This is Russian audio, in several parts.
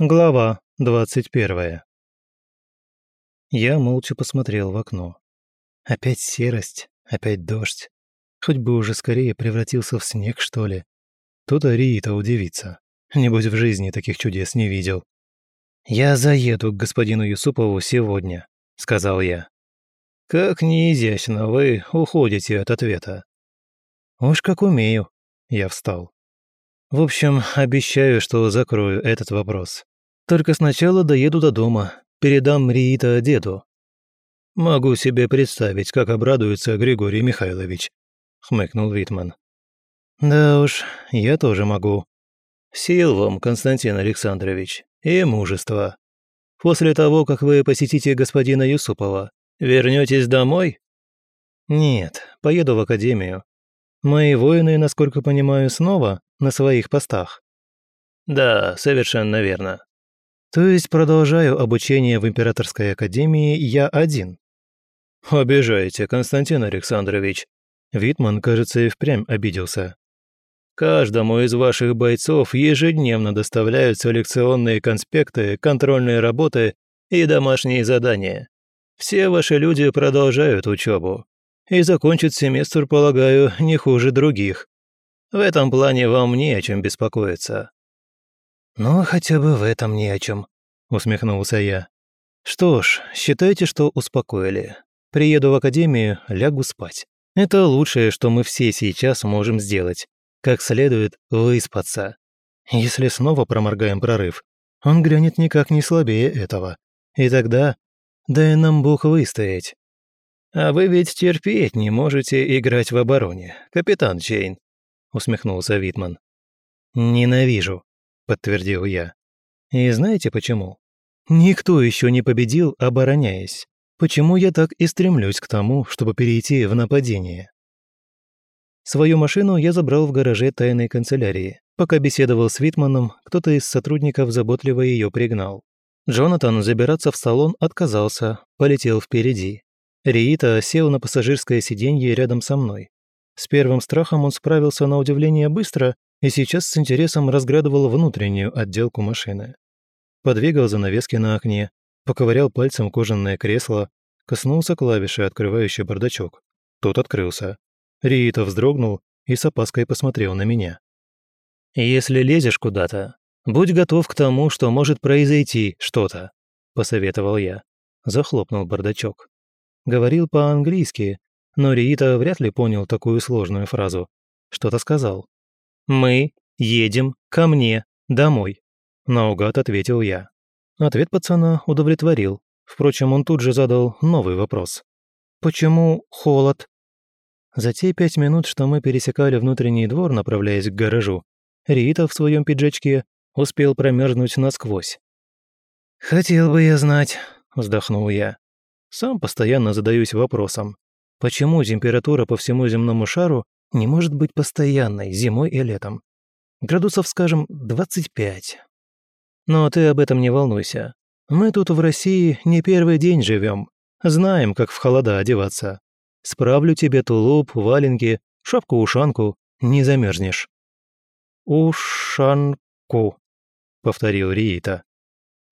Глава двадцать первая. Я молча посмотрел в окно. Опять серость, опять дождь. Хоть бы уже скорее превратился в снег, что ли. Тут Арита удивится. Небось, в жизни таких чудес не видел. «Я заеду к господину Юсупову сегодня», — сказал я. «Как неизящно вы уходите от ответа». «Уж как умею», — я встал. «В общем, обещаю, что закрою этот вопрос. Только сначала доеду до дома, передам Риита деду». «Могу себе представить, как обрадуется Григорий Михайлович», — хмыкнул Витман. «Да уж, я тоже могу». «Сил вам, Константин Александрович, и мужества. После того, как вы посетите господина Юсупова, вернетесь домой?» «Нет, поеду в академию. Мои воины, насколько понимаю, снова на своих постах». «Да, совершенно верно. То есть продолжаю обучение в Императорской академии я один. Обижаете, Константин Александрович. Витман, кажется, и впрямь обиделся. Каждому из ваших бойцов ежедневно доставляются лекционные конспекты, контрольные работы и домашние задания. Все ваши люди продолжают учебу. И закончат семестр, полагаю, не хуже других. В этом плане вам не о чем беспокоиться. «Ну, хотя бы в этом ни о чем», — усмехнулся я. «Что ж, считайте, что успокоили. Приеду в академию, лягу спать. Это лучшее, что мы все сейчас можем сделать. Как следует выспаться. Если снова проморгаем прорыв, он грянет никак не слабее этого. И тогда дай нам Бог выстоять». «А вы ведь терпеть не можете играть в обороне, капитан Чейн», — усмехнулся Витман. «Ненавижу», подтвердил я. И знаете почему? Никто еще не победил, обороняясь. Почему я так и стремлюсь к тому, чтобы перейти в нападение? Свою машину я забрал в гараже тайной канцелярии. Пока беседовал с Витманом, кто-то из сотрудников заботливо ее пригнал. Джонатан забираться в салон отказался, полетел впереди. Риита сел на пассажирское сиденье рядом со мной. С первым страхом он справился на удивление быстро и сейчас с интересом разглядывал внутреннюю отделку машины. Подвигал занавески на окне, поковырял пальцем кожаное кресло, коснулся клавиши, открывающей бардачок. Тот открылся. Риита вздрогнул и с опаской посмотрел на меня. «Если лезешь куда-то, будь готов к тому, что может произойти что-то», – посоветовал я. Захлопнул бардачок. Говорил по-английски, но Риита вряд ли понял такую сложную фразу. Что-то сказал. «Мы едем ко мне домой», – наугад ответил я. Ответ пацана удовлетворил. Впрочем, он тут же задал новый вопрос. «Почему холод?» За те пять минут, что мы пересекали внутренний двор, направляясь к гаражу, Рита в своем пиджачке успел промерзнуть насквозь. «Хотел бы я знать», – вздохнул я. Сам постоянно задаюсь вопросом, почему температура по всему земному шару не может быть постоянной зимой и летом. Градусов, скажем, 25. Но ты об этом не волнуйся. Мы тут в России не первый день живем, знаем, как в холода одеваться. Справлю тебе тулуп, валенки, шапку-ушанку, не замерзнешь. «Ушанку», — повторил Риита.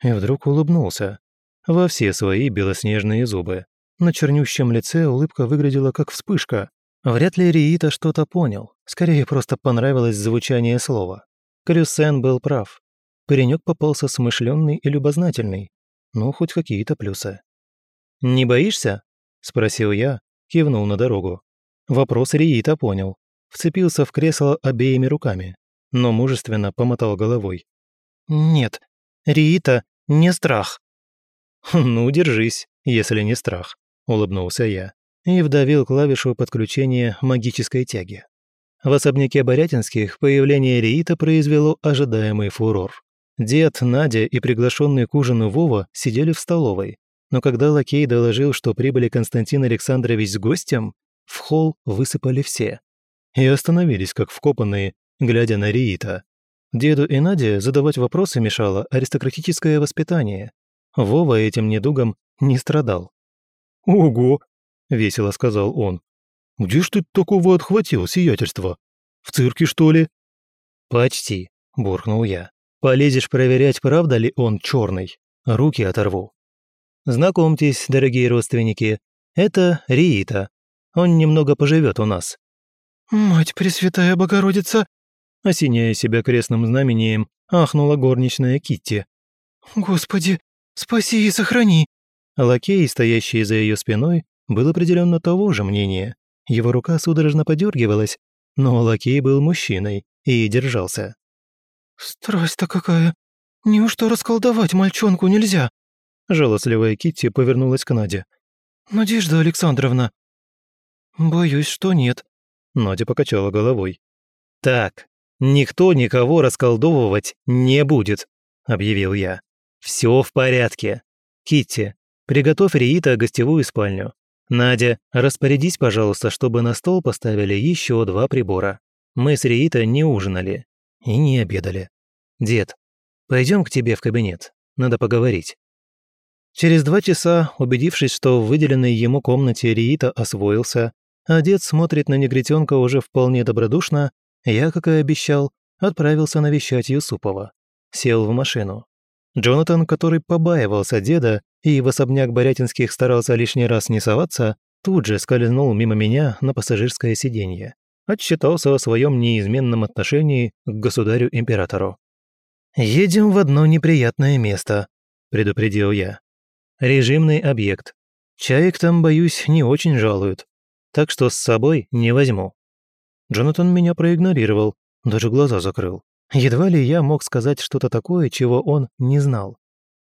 И вдруг улыбнулся. Во все свои белоснежные зубы. На чернющем лице улыбка выглядела как вспышка. Вряд ли Риита что-то понял, скорее просто понравилось звучание слова. Крюсен был прав. Паренек попался смышленный и любознательный. Ну, хоть какие-то плюсы. «Не боишься?» – спросил я, кивнул на дорогу. Вопрос Риита понял. Вцепился в кресло обеими руками, но мужественно помотал головой. «Нет, Риита не страх». «Ну, держись, если не страх», – улыбнулся я и вдавил клавишу подключения магической тяги. В особняке Борятинских появление Риита произвело ожидаемый фурор. Дед, Надя и приглашенный к ужину Вова сидели в столовой, но когда лакей доложил, что прибыли Константин Александрович с гостем, в холл высыпали все. И остановились, как вкопанные, глядя на Риита. Деду и Наде задавать вопросы мешало аристократическое воспитание. Вова этим недугом не страдал. «Ого, — весело сказал он. «Где ж ты такого отхватил, сиятельство? В цирке, что ли?» «Почти», — буркнул я. Полезешь проверять, правда ли он черный. Руки оторву. Знакомьтесь, дорогие родственники, это Риита. Он немного поживет у нас. «Мать Пресвятая Богородица!» Осеняя себя крестным знамением, ахнула горничная Китти. «Господи, спаси и сохрани!» Лакей, стоящий за ее спиной, был определенно того же мнения. Его рука судорожно подергивалась, но лакей был мужчиной и держался. «Страсть-то какая! Неужто расколдовать мальчонку нельзя?» Жалостливая Китти повернулась к Наде. «Надежда Александровна». «Боюсь, что нет», — Надя покачала головой. «Так, никто никого расколдовывать не будет», — объявил я. «Все в порядке. Китти, приготовь Риита гостевую спальню. Надя, распорядись, пожалуйста, чтобы на стол поставили еще два прибора. Мы с Риита не ужинали и не обедали. Дед, пойдем к тебе в кабинет, надо поговорить». Через два часа, убедившись, что в выделенной ему комнате Риита освоился, а дед смотрит на негритенка уже вполне добродушно, я, как и обещал, отправился навещать Юсупова. Сел в машину. Джонатан, который побаивался деда и в особняк Борятинских старался лишний раз не соваться, тут же скользнул мимо меня на пассажирское сиденье. Отчитался о своем неизменном отношении к государю-императору. «Едем в одно неприятное место», – предупредил я. «Режимный объект. Чаек там, боюсь, не очень жалуют, так что с собой не возьму». Джонатан меня проигнорировал, даже глаза закрыл. Едва ли я мог сказать что-то такое, чего он не знал.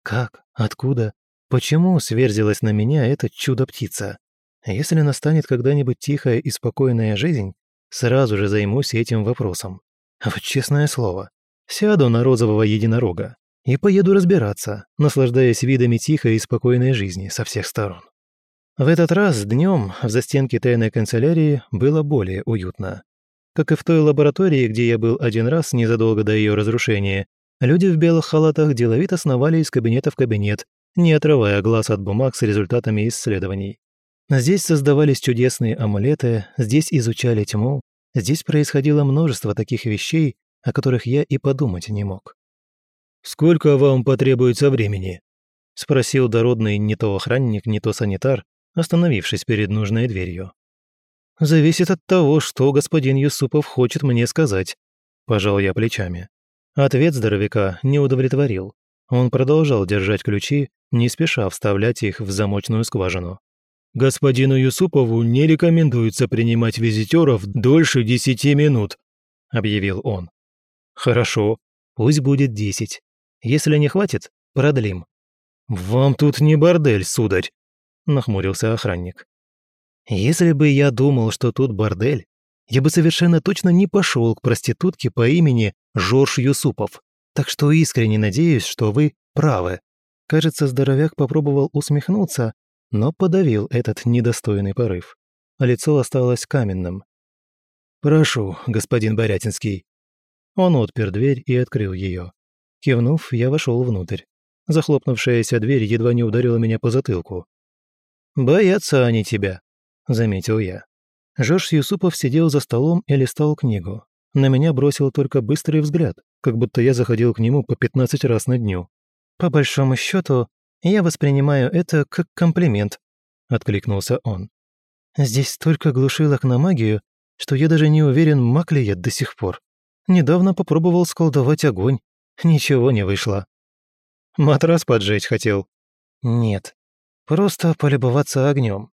Как? Откуда? Почему сверзилась на меня эта чудо-птица? Если настанет когда-нибудь тихая и спокойная жизнь, сразу же займусь этим вопросом. Вот честное слово, сяду на розового единорога и поеду разбираться, наслаждаясь видами тихой и спокойной жизни со всех сторон. В этот раз днем в застенке тайной канцелярии было более уютно. Как и в той лаборатории, где я был один раз незадолго до ее разрушения, люди в белых халатах деловито сновали из кабинета в кабинет, не отрывая глаз от бумаг с результатами исследований. Здесь создавались чудесные амулеты, здесь изучали тьму, здесь происходило множество таких вещей, о которых я и подумать не мог. «Сколько вам потребуется времени?» — спросил дородный не то охранник, не то санитар, остановившись перед нужной дверью. «Зависит от того, что господин Юсупов хочет мне сказать», – пожал я плечами. Ответ здоровяка не удовлетворил. Он продолжал держать ключи, не спеша вставлять их в замочную скважину. «Господину Юсупову не рекомендуется принимать визитеров дольше десяти минут», – объявил он. «Хорошо, пусть будет десять. Если не хватит, продлим». «Вам тут не бордель, сударь», – нахмурился охранник. Если бы я думал, что тут бордель, я бы совершенно точно не пошел к проститутке по имени Жорж Юсупов. Так что искренне надеюсь, что вы правы. Кажется, здоровяк попробовал усмехнуться, но подавил этот недостойный порыв. Лицо осталось каменным. «Прошу, господин Борятинский». Он отпер дверь и открыл ее. Кивнув, я вошел внутрь. Захлопнувшаяся дверь едва не ударила меня по затылку. «Боятся они тебя», – заметил я. Жорж Юсупов сидел за столом и листал книгу. На меня бросил только быстрый взгляд, как будто я заходил к нему по 15 раз на дню. «По большому счету, я воспринимаю это как комплимент», – откликнулся он. «Здесь столько глушилок на магию, что я даже не уверен, маг ли я до сих пор. Недавно попробовал сколдовать огонь. Ничего не вышло». «Матрас поджечь хотел?» «Нет, просто полюбоваться огнем.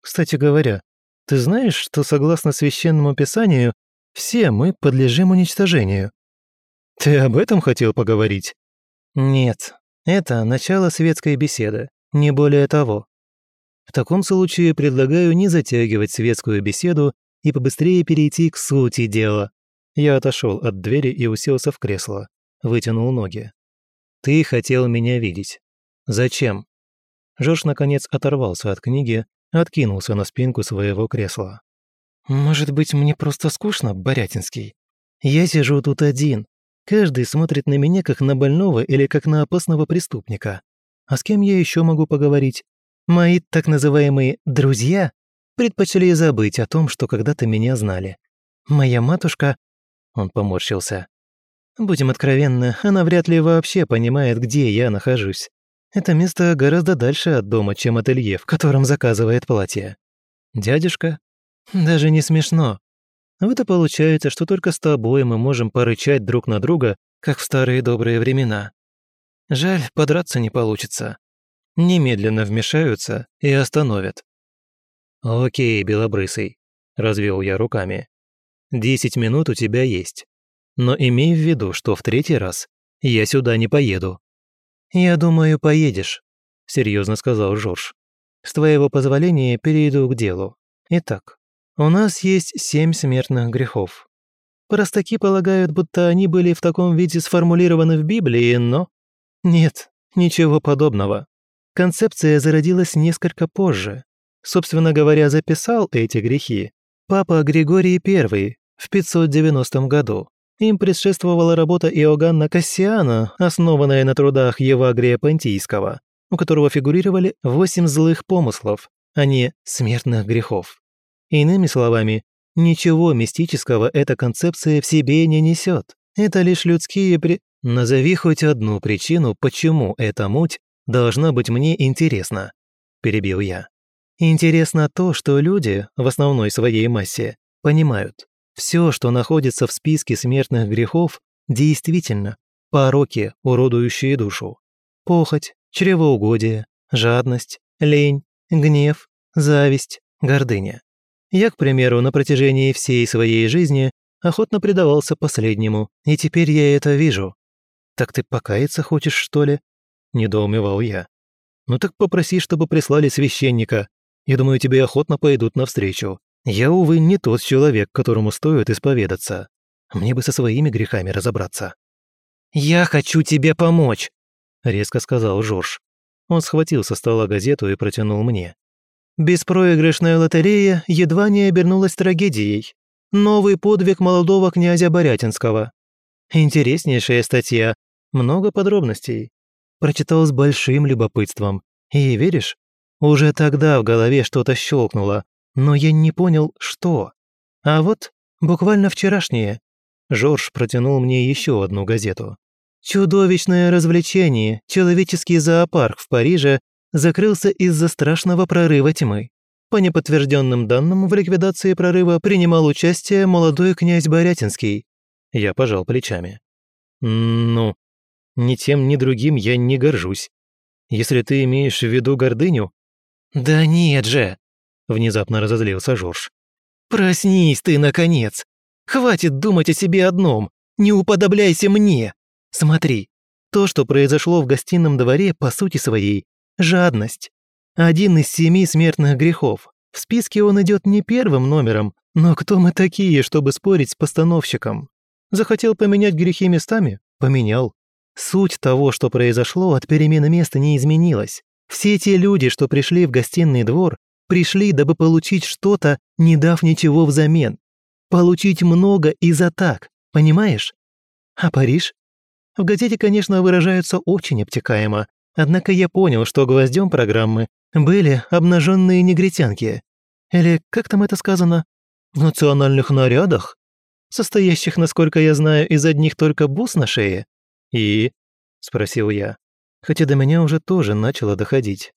Кстати говоря, ты знаешь, что согласно священному писанию все мы подлежим уничтожению? Ты об этом хотел поговорить? Нет, это начало светской беседы, не более того. В таком случае предлагаю не затягивать светскую беседу и побыстрее перейти к сути дела. Я отошел от двери и уселся в кресло, вытянул ноги. Ты хотел меня видеть. Зачем? Жорж наконец оторвался от книги, откинулся на спинку своего кресла. «Может быть, мне просто скучно, Борятинский? Я сижу тут один. Каждый смотрит на меня как на больного или как на опасного преступника. А с кем я еще могу поговорить? Мои так называемые «друзья» предпочли забыть о том, что когда-то меня знали. Моя матушка...» Он поморщился. Будем откровенны, она вряд ли вообще понимает, где я нахожусь. Это место гораздо дальше от дома, чем ателье, в котором заказывает платье. Дядюшка? Даже не смешно. Вот и получается, что только с тобой мы можем порычать друг на друга, как в старые добрые времена. Жаль, подраться не получится. Немедленно вмешаются и остановят. «Окей, белобрысый», — развел я руками. «Десять минут у тебя есть. Но имей в виду, что в третий раз я сюда не поеду». «Я думаю, поедешь», — серьезно сказал Жорж. «С твоего позволения перейду к делу. Итак, у нас есть семь смертных грехов. Простаки полагают, будто они были в таком виде сформулированы в Библии, но... Нет, ничего подобного. Концепция зародилась несколько позже. Собственно говоря, записал эти грехи папа Григорий I в 590 году. Им предшествовала работа Иоганна Кассиана, основанная на трудах Евагрия Понтийского, у которого фигурировали восемь злых помыслов, а не смертных грехов. Иными словами, ничего мистического эта концепция в себе не несет. Это лишь людские при... Назови хоть одну причину, почему эта муть должна быть мне интересна, перебил я. Интересно то, что люди, в основной своей массе, понимают, все, что находится в списке смертных грехов, действительно пороки, уродующие душу. Похоть, чревоугодие, жадность, лень, гнев, зависть, гордыня. Я, к примеру, на протяжении всей своей жизни охотно предавался последнему, и теперь я это вижу. «Так ты покаяться хочешь, что ли?» – недоумевал я. «Ну так попроси, чтобы прислали священника. Я думаю, тебе охотно пойдут навстречу. Я, увы, не тот человек, которому стоит исповедаться. Мне бы со своими грехами разобраться». «Я хочу тебе помочь», — резко сказал Жорж. Он схватил со стола газету и протянул мне. «Беспроигрышная лотерея едва не обернулась трагедией. Новый подвиг молодого князя Борятинского. Интереснейшая статья, много подробностей. Прочитал с большим любопытством. И веришь, уже тогда в голове что-то щелкнуло, но я не понял, что. А вот буквально вчерашнее. Жорж протянул мне еще одну газету. Чудовищное развлечение, человеческий зоопарк в Париже закрылся из-за страшного прорыва тьмы. По неподтвержденным данным, в ликвидации прорыва принимал участие молодой князь Борятинский. Я пожал плечами. «Ну, ни тем, ни другим я не горжусь. Если ты имеешь в виду гордыню...» «Да нет же!» Внезапно разозлился Жорж. «Проснись ты, наконец! Хватит думать о себе одном! Не уподобляйся мне! Смотри, то, что произошло в гостином дворе, по сути своей, жадность. Один из семи смертных грехов. В списке он идет не первым номером, но кто мы такие, чтобы спорить с постановщиком? Захотел поменять грехи местами? Поменял. Суть того, что произошло, от перемены места не изменилась. Все те люди, что пришли в гостиный двор, пришли, дабы получить что-то, не дав ничего взамен. Получить много и за так, понимаешь? А Париж? В газете, конечно, выражаются очень обтекаемо, однако я понял, что гвоздем программы были обнаженные негритянки. Или, как там это сказано, в национальных нарядах, состоящих, насколько я знаю, из одних только бус на шее. «И?» – спросил я, хотя до меня уже тоже начало доходить.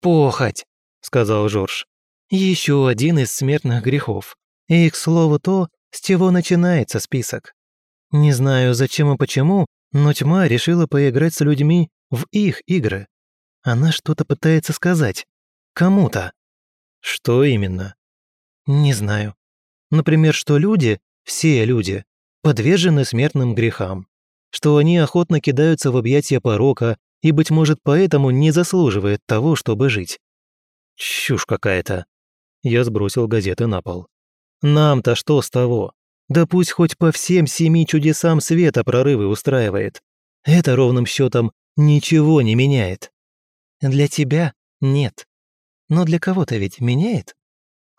«Похоть!» сказал Жорж. Еще один из смертных грехов. И, к слову, то, с чего начинается список. Не знаю, зачем и почему, но тьма решила поиграть с людьми в их игры. Она что-то пытается сказать. Кому-то. Что именно? Не знаю. Например, что люди, все люди, подвержены смертным грехам. Что они охотно кидаются в объятия порока и, быть может, поэтому не заслуживает того, чтобы жить. Чушь какая-то. Я сбросил газеты на пол. Нам-то что с того? Да пусть хоть по всем семи чудесам света прорывы устраивает. Это ровным счетом ничего не меняет. Для тебя нет. Но для кого-то ведь меняет?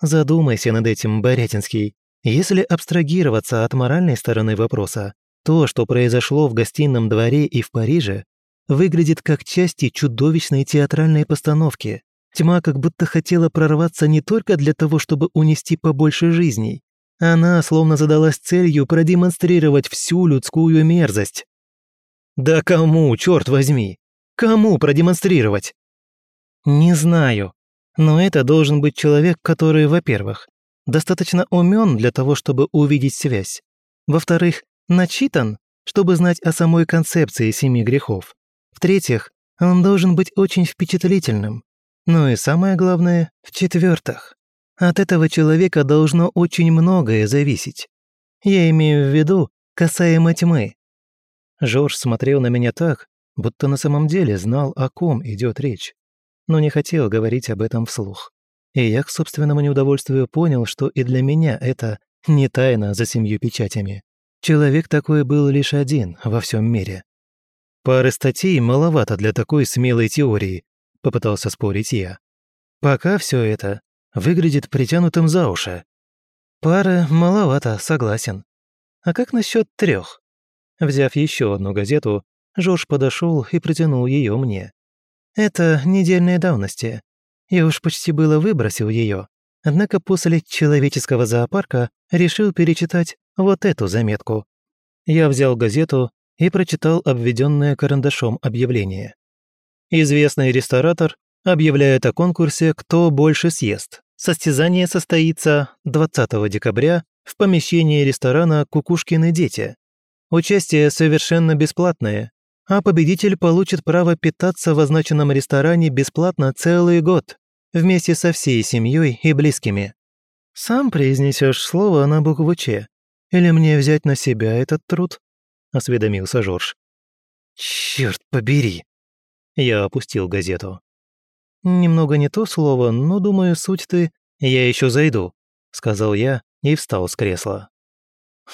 Задумайся над этим, Борятинский. Если абстрагироваться от моральной стороны вопроса, то, что произошло в гостином дворе и в Париже, выглядит как части чудовищной театральной постановки. Тьма как будто хотела прорваться не только для того, чтобы унести побольше жизней, Она словно задалась целью продемонстрировать всю людскую мерзость. Да кому, черт возьми? Кому продемонстрировать? Не знаю. Но это должен быть человек, который, во-первых, достаточно умен для того, чтобы увидеть связь. Во-вторых, начитан, чтобы знать о самой концепции семи грехов. В-третьих, он должен быть очень впечатлительным. Ну и самое главное, в-четвертых, от этого человека должно очень многое зависеть. Я имею в виду касаемо тьмы. Жорж смотрел на меня так, будто на самом деле знал, о ком идет речь, но не хотел говорить об этом вслух. И я к собственному неудовольствию понял, что и для меня это не тайна за семью печатями. Человек такой был лишь один во всем мире. Пары статей маловато для такой смелой теории, попытался спорить я. Пока все это выглядит притянутым за уши. Пары маловато, согласен. А как насчет трех? Взяв еще одну газету, Жорж подошел и протянул ее мне. Это недельная давности. Я уж почти было выбросил ее, однако после человеческого зоопарка решил перечитать вот эту заметку. Я взял газету и прочитал обведенное карандашом объявление. Известный ресторатор объявляет о конкурсе «Кто больше съест». Состязание состоится 20 декабря в помещении ресторана «Кукушкины дети». Участие совершенно бесплатное, а победитель получит право питаться в означенном ресторане бесплатно целый год, вместе со всей семьей и близкими. Сам произнесешь слово на букву «Ч», или мне взять на себя этот труд?» – осведомился Жорж. «Чёрт побери!» Я опустил газету. «Немного не то слово, но, думаю, суть ты... Я еще зайду», — сказал я и встал с кресла.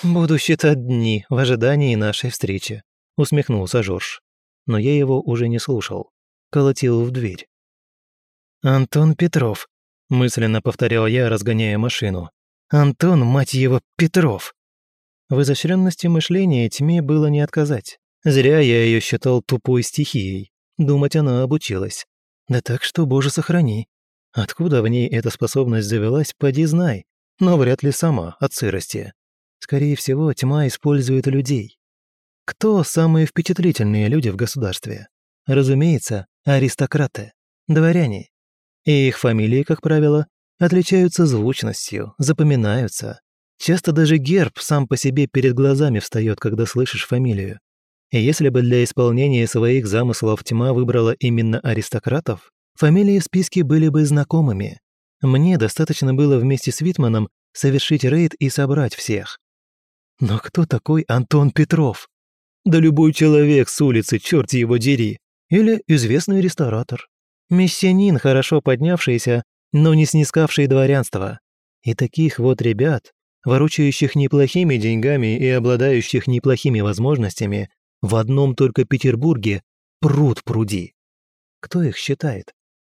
«Буду считать дни в ожидании нашей встречи», — усмехнулся Жорж. Но я его уже не слушал. Колотил в дверь. «Антон Петров», — мысленно повторял я, разгоняя машину. «Антон, мать его, Петров!» В изощренности мышления тьме было не отказать. Зря я ее считал тупой стихией. Думать она обучилась. Да так что, боже, сохрани. Откуда в ней эта способность завелась, поди знай. Но вряд ли сама, от сырости. Скорее всего, тьма использует людей. Кто самые впечатлительные люди в государстве? Разумеется, аристократы, дворяне. И их фамилии, как правило, отличаются звучностью, запоминаются. Часто даже герб сам по себе перед глазами встает, когда слышишь фамилию. И если бы для исполнения своих замыслов тьма выбрала именно аристократов, фамилии в списке были бы знакомыми. Мне достаточно было вместе с Витманом совершить рейд и собрать всех. Но кто такой Антон Петров? Да любой человек с улицы, черт его дери. Или известный ресторатор. Мессианин, хорошо поднявшийся, но не снискавший дворянство. И таких вот ребят, ворочающих неплохими деньгами и обладающих неплохими возможностями, в одном только Петербурге пруд пруди. Кто их считает?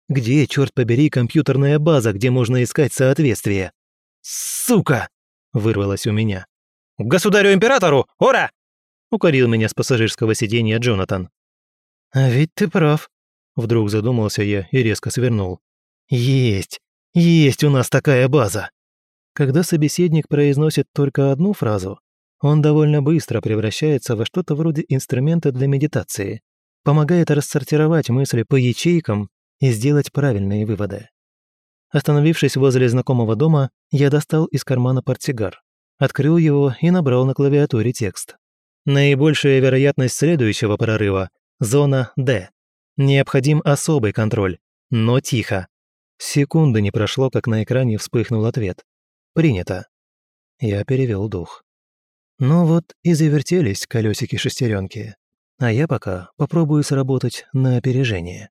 Где, черт побери, компьютерная база, где можно искать соответствие? «Сука!» — вырвалось у меня. «Государю-императору! Ура!» — укорил меня с пассажирского сиденья Джонатан. «А ведь ты прав», — вдруг задумался я и резко свернул. «Есть, есть у нас такая база!» Когда собеседник произносит только одну фразу, он довольно быстро превращается во что-то вроде инструмента для медитации, помогает рассортировать мысли по ячейкам и сделать правильные выводы. Остановившись возле знакомого дома, я достал из кармана портсигар, открыл его и набрал на клавиатуре текст. Наибольшая вероятность следующего прорыва – зона D. Необходим особый контроль, но тихо. Секунды не прошло, как на экране вспыхнул ответ. Принято. Я перевел дух. Ну вот и завертелись колесики шестеренки, а я пока попробую сработать на опережение.